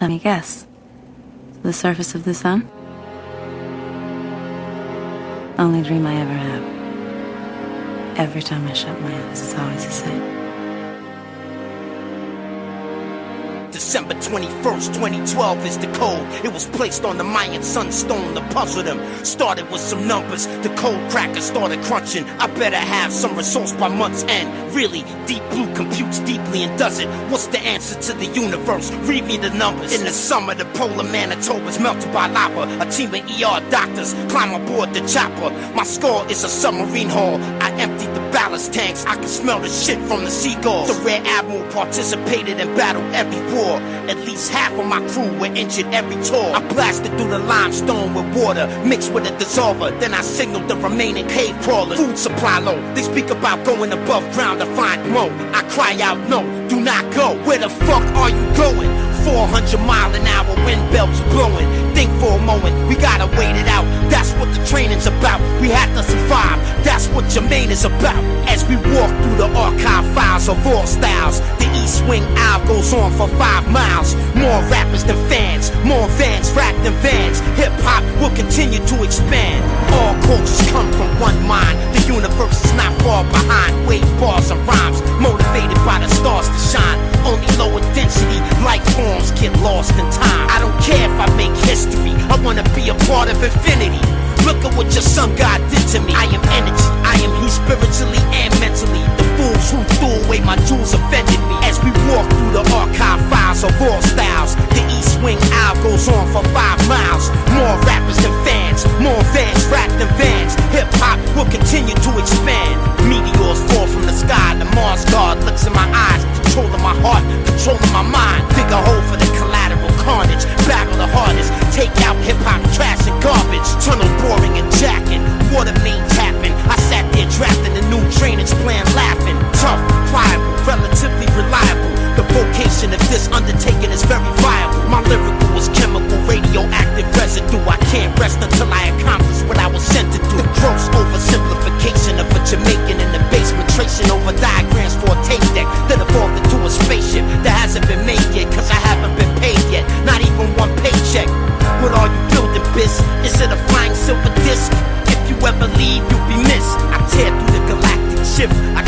Let me guess. The surface of the sun? Only dream I ever have. Every time I shut my eyes, it's always the same. December 21st, 2012 is the code. It was placed on the Mayan sunstone to puzzle them. Started with some numbers, the code cracker started crunching. I better have some results by month's end. Really, Deep Blue computes deeply and does it. What's the answer to the universe? Read me the numbers. In the summer, the polar Manitoba's melted by lava. A team of ER doctors climb aboard the chopper. My score is a submarine hull. I emptied the ballast tanks. I can smell the shit from the seagulls. The Rear Admiral participated in battle every war. At least half of my crew were injured every tour. I blasted through the limestone with water mixed with a dissolver. Then I signaled the remaining cave crawlers. Food supply low. They speak about going above ground to find more. I cry out, no, do not go. Where the fuck are you going? 400 mile an hour wind belts blowing. Think for a moment, we gotta wait it out. That's what the training's about. We have to survive. That's what Jermaine is about. As we walk through the archive files of all styles, the East Wing Owl goes on for five miles. More rappers than fans, more fans rap than vans. Hip hop will continue to expand. All cultures come from one mind. The universe is not far behind. Wave bars and rhymes, motivated by the stars to shine. Get lost in time. I don't care if I make history, I wanna be a part of infinity. Residue. I can't rest until I accomplish what I was sent to do. The gross oversimplification of a Jamaican in the basement, tracing over diagrams for a tape deck that evolved into a spaceship that hasn't been made yet, cause I haven't been paid yet. Not even one paycheck. What are you building, biz? Is it a flying silver disc? If you ever leave, you'll be missed. I tear through the galactic shift. I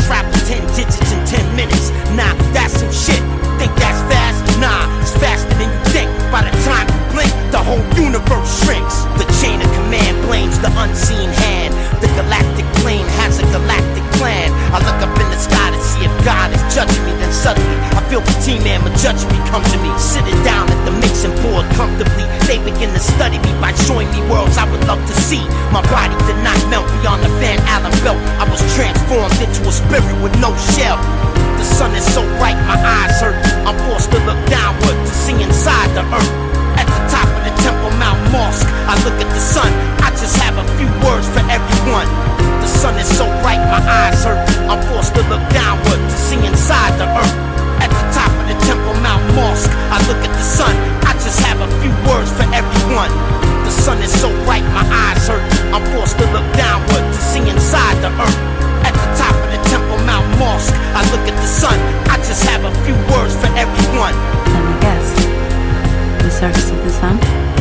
come to me. Sitting down at the mixing board comfortably. They begin to study me by showing me worlds I would love to see. My body did not melt beyond the Van Allen belt. I was transformed into a spirit with no shell. The sun is so bright, my eyes hurt. I'm forced to look downward to see inside the earth. surface of the sun?